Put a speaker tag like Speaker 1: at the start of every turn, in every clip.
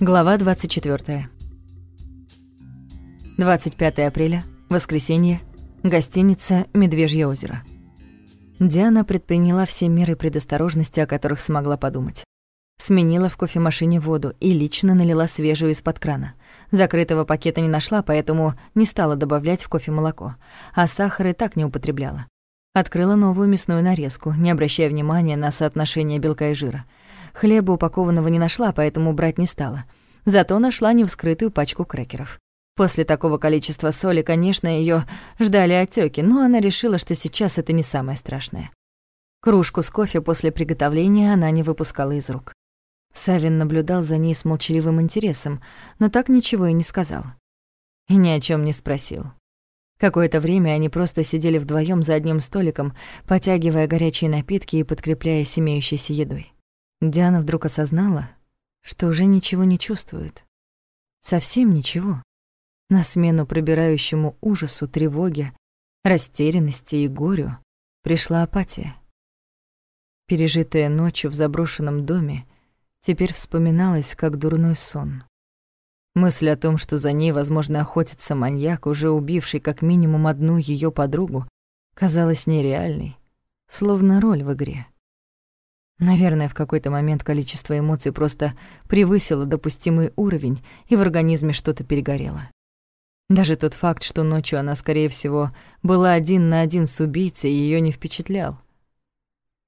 Speaker 1: Глава 24. 25 апреля, воскресенье, гостиница «Медвежье озеро». Диана предприняла все меры предосторожности, о которых смогла подумать. Сменила в кофемашине воду и лично налила свежую из-под крана. Закрытого пакета не нашла, поэтому не стала добавлять в кофе молоко, а сахар и так не употребляла. Открыла новую мясную нарезку, не обращая внимания на соотношение белка и жира — Хлеба упакованного не нашла, поэтому брать не стала. Зато нашла невскрытую пачку крекеров. После такого количества соли, конечно, ее ждали отеки, но она решила, что сейчас это не самое страшное. Кружку с кофе после приготовления она не выпускала из рук. Савин наблюдал за ней с молчаливым интересом, но так ничего и не сказал. И ни о чем не спросил. Какое-то время они просто сидели вдвоем за одним столиком, потягивая горячие напитки и подкрепляясь имеющейся едой. Диана вдруг осознала, что уже ничего не чувствует. Совсем ничего. На смену пробирающему ужасу, тревоге, растерянности и горю пришла апатия. Пережитая ночью в заброшенном доме теперь вспоминалась как дурной сон. Мысль о том, что за ней, возможно, охотится маньяк, уже убивший как минимум одну ее подругу, казалась нереальной, словно роль в игре. Наверное, в какой-то момент количество эмоций просто превысило допустимый уровень, и в организме что-то перегорело. Даже тот факт, что ночью она, скорее всего, была один на один с убийцей, ее не впечатлял.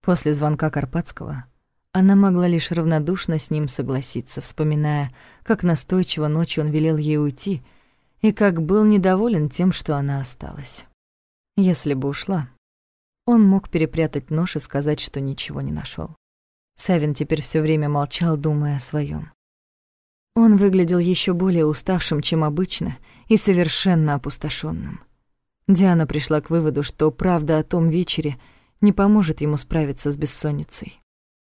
Speaker 1: После звонка Карпатского она могла лишь равнодушно с ним согласиться, вспоминая, как настойчиво ночью он велел ей уйти и как был недоволен тем, что она осталась. Если бы ушла, он мог перепрятать нож и сказать, что ничего не нашел. Савин теперь все время молчал, думая о своем. Он выглядел еще более уставшим, чем обычно, и совершенно опустошенным. Диана пришла к выводу, что правда о том вечере не поможет ему справиться с бессонницей.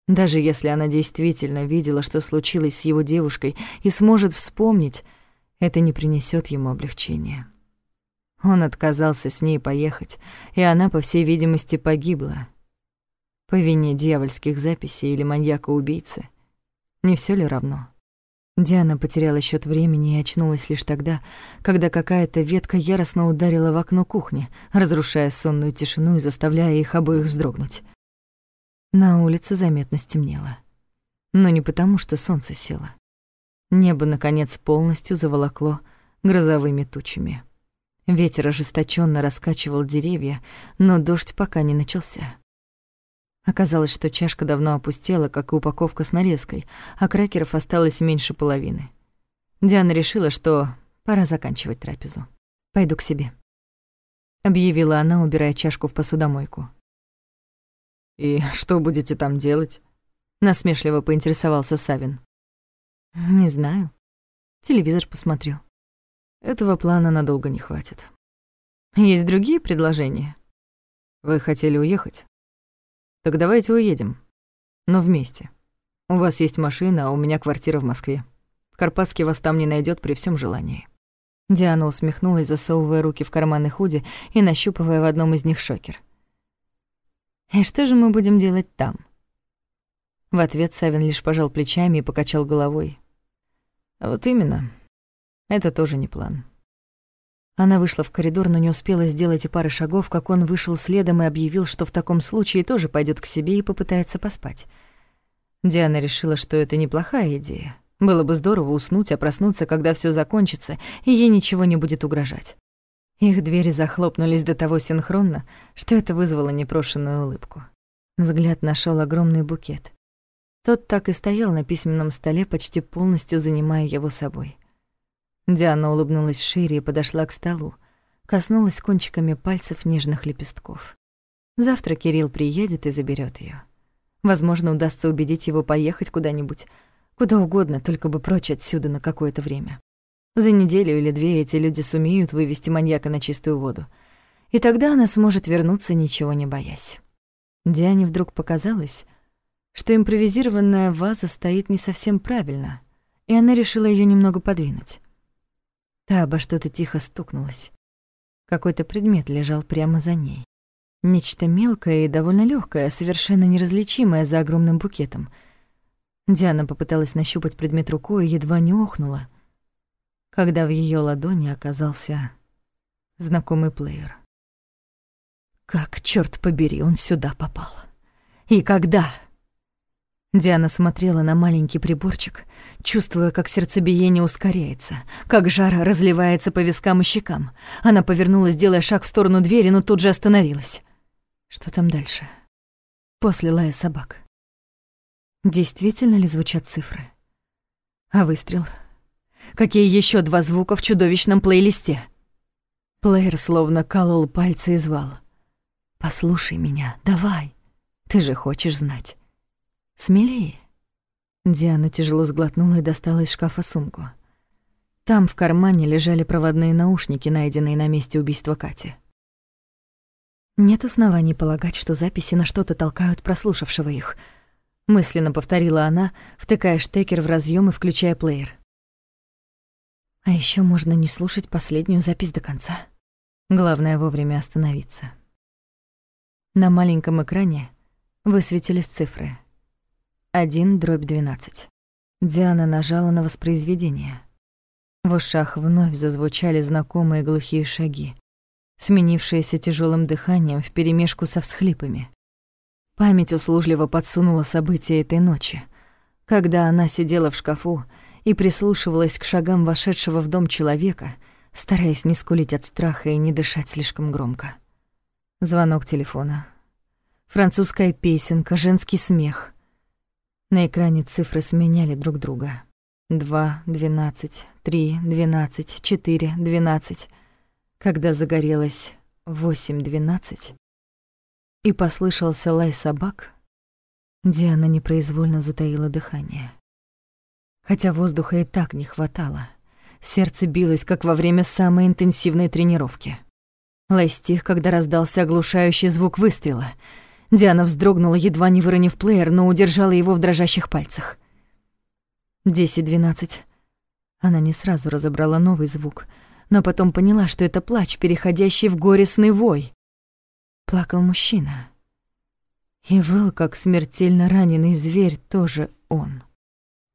Speaker 1: Даже если она действительно видела, что случилось с его девушкой, и сможет вспомнить, это не принесет ему облегчения. Он отказался с ней поехать, и она, по всей видимости, погибла, по вине дьявольских записей или маньяка-убийцы. Не все ли равно? Диана потеряла счет времени и очнулась лишь тогда, когда какая-то ветка яростно ударила в окно кухни, разрушая сонную тишину и заставляя их обоих вздрогнуть. На улице заметно стемнело. Но не потому, что солнце село. Небо, наконец, полностью заволокло грозовыми тучами. Ветер ожесточенно раскачивал деревья, но дождь пока не начался. Оказалось, что чашка давно опустела, как и упаковка с нарезкой, а крекеров осталось меньше половины. Диана решила, что пора заканчивать трапезу. «Пойду к себе», — объявила она, убирая чашку в посудомойку.
Speaker 2: «И что будете там делать?»
Speaker 1: — насмешливо поинтересовался Савин. «Не знаю. Телевизор посмотрю».
Speaker 2: Этого плана надолго не хватит.
Speaker 1: Есть другие предложения?
Speaker 2: Вы хотели уехать? Так давайте уедем. Но вместе. У вас есть машина, а у меня квартира в Москве. Карпатский вас там не найдет при всем желании».
Speaker 1: Диана усмехнулась, засовывая руки в карманы худи и нащупывая в одном из них шокер. «И что же мы будем делать там?» В ответ Савин лишь пожал плечами и покачал головой.
Speaker 2: «А вот именно. Это тоже не план».
Speaker 1: Она вышла в коридор, но не успела сделать и пары шагов, как он вышел следом и объявил, что в таком случае тоже пойдет к себе и попытается поспать. Диана решила, что это неплохая идея. Было бы здорово уснуть, а проснуться, когда все закончится, и ей ничего не будет угрожать. Их двери захлопнулись до того синхронно, что это вызвало непрошенную улыбку. Взгляд нашел огромный букет. Тот так и стоял на письменном столе, почти полностью занимая его собой. Диана улыбнулась шире и подошла к столу, коснулась кончиками пальцев нежных лепестков. Завтра Кирилл приедет и заберет ее. Возможно, удастся убедить его поехать куда-нибудь, куда угодно, только бы прочь отсюда на какое-то время. За неделю или две эти люди сумеют вывести маньяка на чистую воду. И тогда она сможет вернуться, ничего не боясь. Диане вдруг показалось, что импровизированная ваза стоит не совсем правильно, и она решила ее немного подвинуть. Та обо что-то тихо стукнулась. Какой-то предмет лежал прямо за ней. Нечто мелкое и довольно легкое, совершенно неразличимое за огромным букетом. Диана попыталась нащупать предмет рукой и едва не охнула, когда в ее ладони оказался знакомый плеер. Как, черт побери, он сюда попал? И когда? Диана смотрела на маленький приборчик, чувствуя, как сердцебиение ускоряется, как жар разливается по вискам и щекам. Она повернулась, делая шаг в сторону двери, но тут же остановилась. Что там дальше? После лая собак. Действительно ли звучат цифры? А выстрел? Какие еще два звука в чудовищном плейлисте? Плеер словно колол пальцы и звал. «Послушай меня, давай, ты же хочешь знать». Смелее. Диана тяжело сглотнула и достала из шкафа сумку. Там в кармане лежали проводные наушники, найденные на месте убийства Кати. Нет оснований полагать, что записи на что-то толкают прослушавшего их. Мысленно повторила она, втыкая штекер в разъём и включая плеер. А ещё можно не слушать последнюю запись до конца. Главное вовремя остановиться. На маленьком экране высветились цифры — 1 дробь 12. Диана нажала на воспроизведение. В ушах вновь зазвучали знакомые глухие шаги, сменившиеся тяжелым дыханием вперемешку со всхлипами. Память услужливо подсунула события этой ночи, когда она сидела в шкафу и прислушивалась к шагам вошедшего в дом человека, стараясь не скулить от страха и не дышать слишком громко. Звонок телефона. Французская песенка, женский смех — на экране цифры сменяли друг друга. Два, двенадцать, три, двенадцать, четыре, двенадцать. Когда загорелось восемь, двенадцать, и послышался лай собак, Диана непроизвольно затаила дыхание. Хотя воздуха и так не хватало. Сердце билось, как во время самой интенсивной тренировки. Лай стих, когда раздался оглушающий звук выстрела — Диана вздрогнула, едва не выронив плеер, но удержала его в дрожащих пальцах. Десять-двенадцать. Она не сразу разобрала новый звук, но потом поняла, что это плач, переходящий в горестный вой. Плакал мужчина. И выл, как смертельно раненый зверь, тоже он.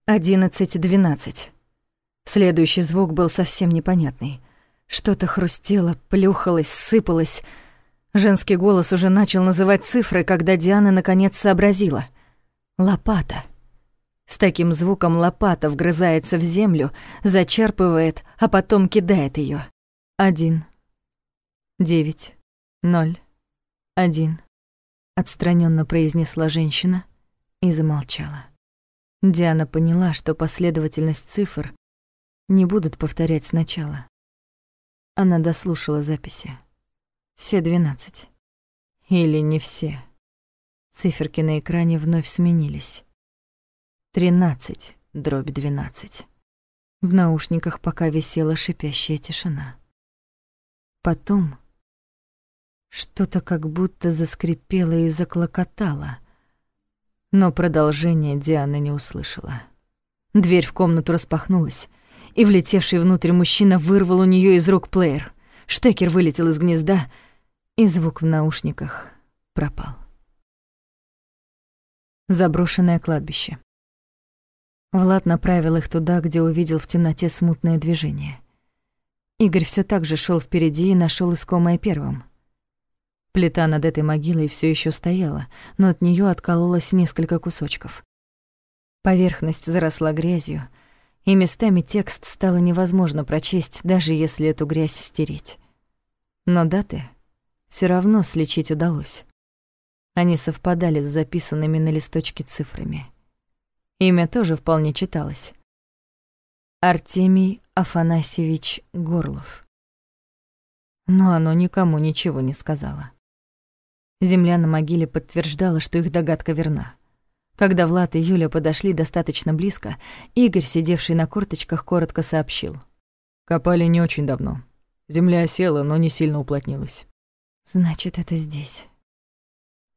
Speaker 1: Одиннадцать-двенадцать. Следующий звук был совсем непонятный. Что-то хрустело, плюхалось, сыпалось — Женский голос уже начал называть цифры, когда Диана наконец сообразила. Лопата. С таким звуком лопата вгрызается в землю, зачерпывает, а потом кидает ее. Один. Девять. Ноль. Один. Отстраненно произнесла женщина и замолчала. Диана поняла, что последовательность цифр не будут повторять сначала. Она дослушала записи. Все двенадцать. Или не все. Циферки на экране вновь сменились. Тринадцать дробь двенадцать. В наушниках пока висела шипящая тишина. Потом что-то как будто заскрипело и заклокотало, но продолжения Диана не услышала. Дверь в комнату распахнулась, и влетевший внутрь мужчина вырвал у нее из рук плеер. Штекер вылетел из гнезда — и звук в наушниках пропал. Заброшенное кладбище. Влад направил их туда, где увидел в темноте смутное движение. Игорь все так же шел впереди и нашел искомое первым. Плита над этой могилой все еще стояла, но от нее откололось несколько кусочков. Поверхность заросла грязью, и местами текст стало невозможно прочесть, даже если эту грязь стереть. Но даты все равно сличить удалось. Они совпадали с записанными на листочке цифрами. Имя тоже вполне читалось. Артемий Афанасьевич Горлов. Но оно никому ничего не сказала. Земля на могиле подтверждала, что их догадка верна. Когда Влад и Юля подошли достаточно близко, Игорь, сидевший на корточках, коротко сообщил. «Копали не очень давно. Земля осела, но не сильно уплотнилась. Значит, это здесь.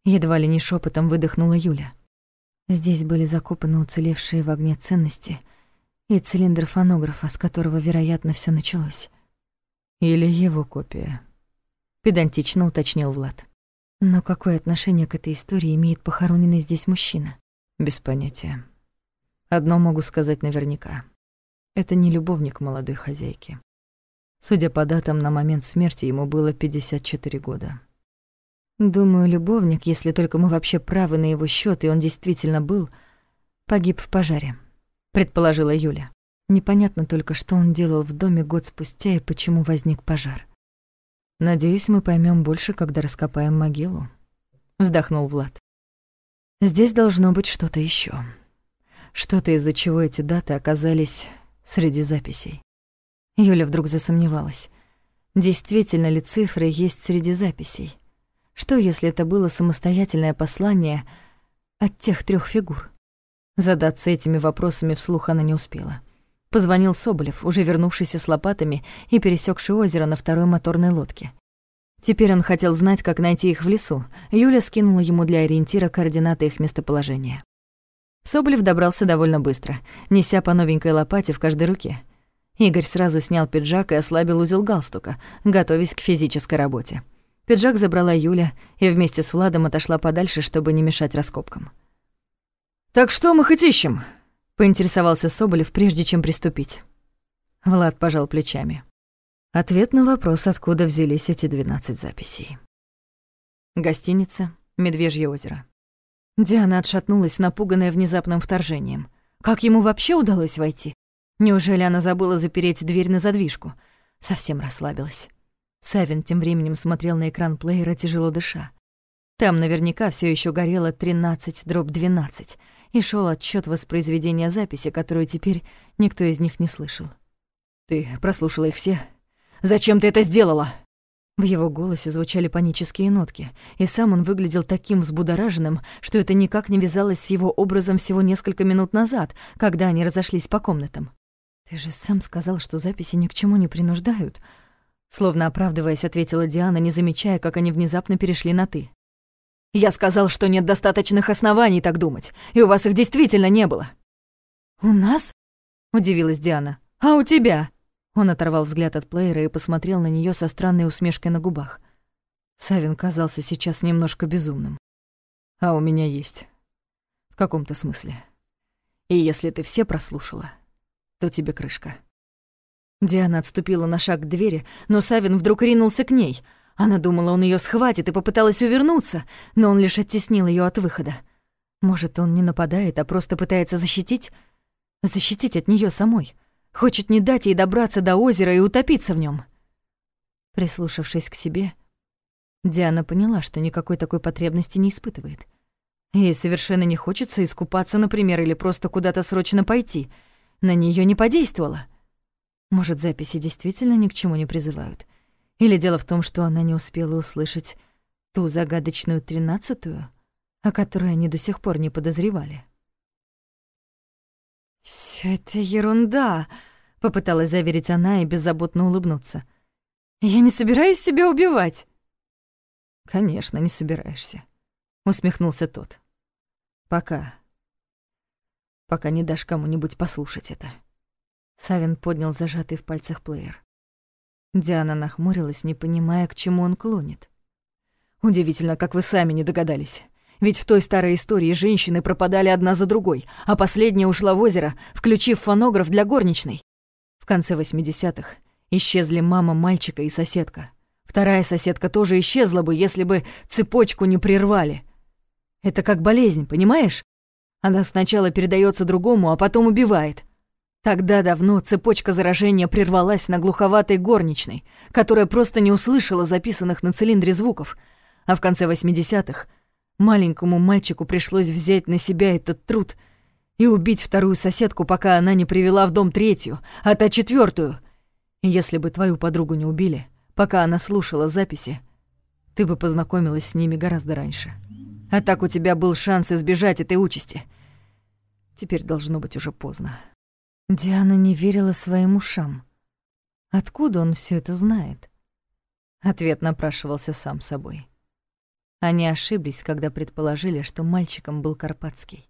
Speaker 1: Едва ли не шепотом выдохнула Юля. Здесь были закопаны уцелевшие в огне ценности и цилиндр фонографа, с которого, вероятно, все началось. Или его копия. Педантично уточнил Влад. Но какое отношение к этой истории имеет похороненный здесь мужчина? Без понятия.
Speaker 2: Одно могу сказать наверняка. Это не любовник молодой хозяйки. Судя по датам, на момент смерти ему было 54 года.
Speaker 1: Думаю, любовник, если только мы вообще правы на его счет, и он действительно был, погиб в пожаре, предположила Юля. Непонятно только, что он делал в доме год спустя и почему возник пожар.
Speaker 2: Надеюсь, мы поймем больше, когда раскопаем могилу, вздохнул Влад.
Speaker 1: Здесь должно быть что-то еще,
Speaker 2: Что-то, из-за чего эти даты оказались среди записей.
Speaker 1: Юля вдруг засомневалась. Действительно ли цифры есть среди записей? Что, если это было самостоятельное послание от тех трех фигур? Задаться этими вопросами вслух она не успела. Позвонил Соболев, уже вернувшийся с лопатами и пересекший озеро на второй моторной лодке. Теперь он хотел знать, как найти их в лесу. Юля скинула ему для ориентира координаты их местоположения. Соболев добрался довольно быстро, неся по новенькой лопате в каждой руке. Игорь сразу снял пиджак и ослабил узел галстука, готовясь к физической работе. Пиджак забрала Юля и вместе с Владом отошла подальше, чтобы не мешать раскопкам.
Speaker 2: «Так что мы хоть ищем?»
Speaker 1: — поинтересовался Соболев, прежде чем приступить.
Speaker 2: Влад пожал плечами. Ответ на вопрос, откуда взялись эти 12 записей.
Speaker 1: Гостиница «Медвежье озеро». Диана отшатнулась, напуганная внезапным вторжением. Как ему вообще удалось войти? Неужели она забыла запереть дверь на задвижку? Совсем расслабилась. Савин тем временем смотрел на экран плеера, тяжело дыша. Там наверняка все еще горело 13 дробь 12, и шел отчет воспроизведения записи, которую теперь никто из них не слышал.
Speaker 2: «Ты прослушала их все? Зачем ты это сделала?»
Speaker 1: В его голосе звучали панические нотки, и сам он выглядел таким взбудораженным, что это никак не вязалось с его образом всего несколько минут назад, когда они разошлись по комнатам. «Ты же сам сказал, что записи ни к чему не принуждают», Словно оправдываясь, ответила Диана, не замечая, как они внезапно перешли на «ты».
Speaker 2: «Я сказал, что нет достаточных оснований так думать, и у вас их действительно не было».
Speaker 1: «У нас?»
Speaker 2: — удивилась Диана. «А у тебя?» Он оторвал взгляд от плеера и посмотрел на нее со странной усмешкой на губах. Савин казался сейчас немножко безумным. «А у меня есть. В каком-то смысле. И если ты все прослушала, то тебе крышка».
Speaker 1: Диана отступила на шаг к двери, но Савин вдруг ринулся к ней. Она думала, он ее схватит и попыталась увернуться, но он лишь оттеснил ее от выхода. Может, он не нападает, а просто пытается защитить? Защитить от нее самой. Хочет не дать ей добраться до озера и утопиться в нем. Прислушавшись к себе, Диана поняла, что никакой такой потребности не испытывает. Ей совершенно не хочется искупаться, например, или просто куда-то срочно пойти. На нее не подействовало. Может, записи действительно ни к чему не призывают? Или дело в том, что она не успела услышать ту загадочную тринадцатую, о которой они до сих пор не подозревали? «Всё это ерунда», — попыталась заверить она и беззаботно улыбнуться. «Я не собираюсь себя убивать».
Speaker 2: «Конечно, не собираешься», — усмехнулся тот. «Пока. Пока не дашь кому-нибудь послушать это».
Speaker 1: Савин поднял зажатый в пальцах плеер. Диана нахмурилась, не понимая, к чему он клонит.
Speaker 2: «Удивительно, как вы сами не догадались. Ведь в той старой истории женщины пропадали одна за другой, а последняя ушла в озеро, включив фонограф для горничной. В конце 80-х исчезли мама мальчика и соседка. Вторая соседка тоже исчезла бы, если бы цепочку не прервали. Это как болезнь, понимаешь? Она сначала передается другому, а потом убивает. Тогда давно цепочка заражения прервалась на глуховатой горничной, которая просто не услышала записанных на цилиндре звуков, а в конце 80-х маленькому мальчику пришлось взять на себя этот труд и убить вторую соседку, пока она не привела в дом третью, а та четвертую. Если бы твою подругу не убили, пока она слушала записи, ты бы познакомилась с ними гораздо раньше. А так у тебя был шанс избежать этой участи. Теперь должно быть уже поздно.
Speaker 1: Диана не верила своим ушам. Откуда он все это знает? Ответ напрашивался сам собой. Они ошиблись, когда предположили, что мальчиком был Карпатский.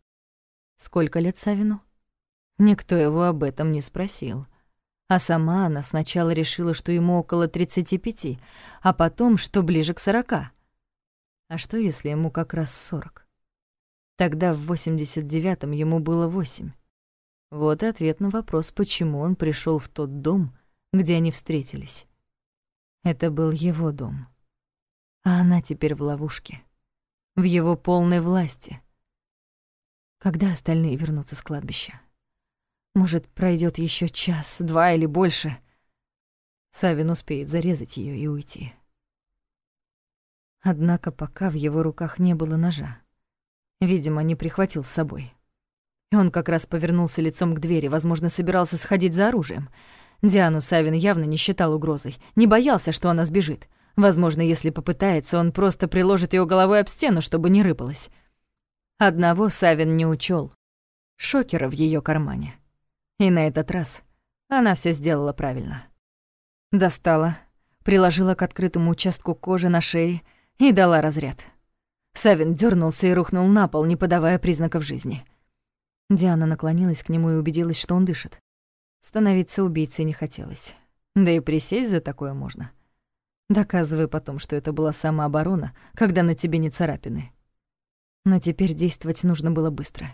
Speaker 1: Сколько лет Савину? Никто его об этом не спросил. А сама она сначала решила, что ему около 35, а потом, что ближе к 40. А что, если ему как раз 40? Тогда в 89-м ему было 8. Вот и ответ на вопрос, почему он пришел в тот дом, где они встретились. Это был его дом. А она теперь в ловушке. В его полной власти. Когда остальные вернутся с кладбища? Может, пройдет еще час, два или больше. Савин успеет зарезать ее и уйти. Однако пока в его руках не было ножа. Видимо, не прихватил с собой. Он как раз повернулся лицом к двери, возможно, собирался сходить за оружием. Диану Савин явно не считал угрозой, не боялся, что она сбежит. Возможно, если попытается, он просто приложит ее головой об стену, чтобы не рыпалась. Одного Савин не учел: шокера в ее кармане. И на этот раз она все сделала правильно. Достала, приложила к открытому участку кожи на шее и дала разряд. Савин дернулся и рухнул на пол, не подавая признаков жизни. Диана наклонилась к нему и убедилась, что он дышит. Становиться убийцей не хотелось. Да и присесть за такое можно. Доказывай потом, что это была самооборона, когда на тебе не царапины. Но теперь действовать нужно было быстро.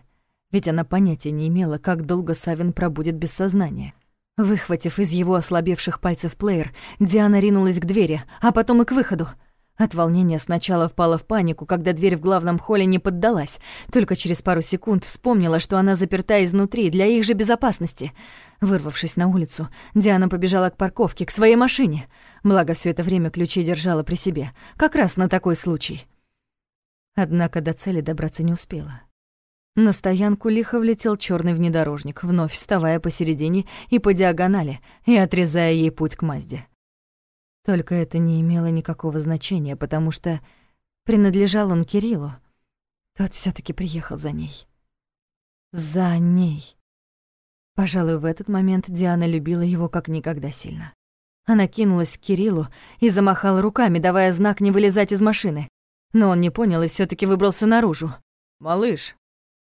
Speaker 1: Ведь она понятия не имела, как долго Савин пробудет без сознания. Выхватив из его ослабевших пальцев плеер, Диана ринулась к двери, а потом и к выходу. От волнения сначала впала в панику, когда дверь в главном холле не поддалась. Только через пару секунд вспомнила, что она заперта изнутри, для их же безопасности. Вырвавшись на улицу, Диана побежала к парковке, к своей машине. Благо, все это время ключи держала при себе. Как раз на такой случай. Однако до цели добраться не успела. На стоянку лихо влетел черный внедорожник, вновь вставая посередине и по диагонали, и отрезая ей путь к Мазде. Только это не имело никакого значения, потому что принадлежал он Кириллу. Тот все таки приехал за ней. За ней. Пожалуй, в этот момент Диана любила его как никогда сильно. Она кинулась к Кириллу и замахала руками, давая знак не вылезать из машины. Но он не понял и все таки выбрался наружу. «Малыш!»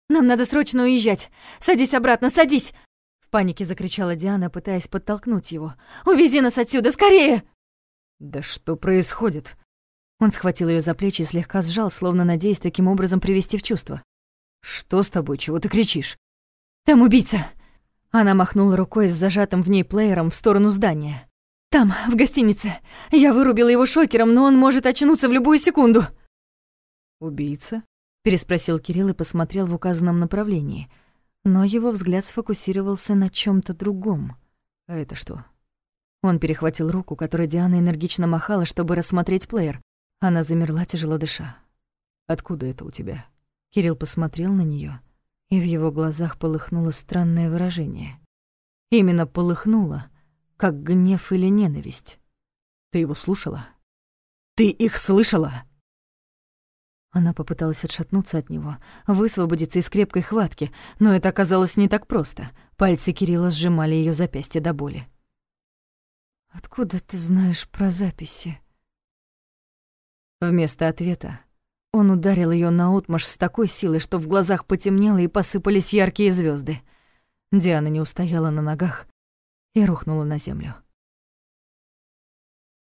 Speaker 1: «Нам надо срочно уезжать! Садись обратно, садись!» В панике закричала Диана, пытаясь подтолкнуть его. «Увези нас отсюда, скорее!»
Speaker 2: «Да что происходит?» Он схватил ее за плечи и слегка сжал, словно надеясь таким образом привести в чувство. «Что с тобой? Чего ты кричишь?»
Speaker 1: «Там убийца!» Она махнула рукой с зажатым в ней плеером в сторону здания. «Там, в гостинице. Я вырубила его шокером, но он может очнуться в любую секунду».
Speaker 2: «Убийца?» — переспросил Кирилл и посмотрел в указанном направлении. Но его взгляд сфокусировался на чем то другом. «А это что?» Он перехватил руку, которой Диана энергично махала, чтобы рассмотреть плеер. Она замерла, тяжело дыша. «Откуда это у тебя?» Кирилл посмотрел на нее, и в его глазах полыхнуло странное выражение. Именно полыхнуло, как гнев или ненависть. «Ты его слушала?» «Ты их слышала?» Она попыталась отшатнуться от него, высвободиться из крепкой хватки, но это оказалось не так просто. Пальцы Кирилла сжимали ее запястье до боли. «Откуда ты знаешь про записи?» Вместо ответа он ударил ее наотмашь с такой силой, что в глазах потемнело и посыпались яркие звезды. Диана не устояла на ногах и рухнула на землю.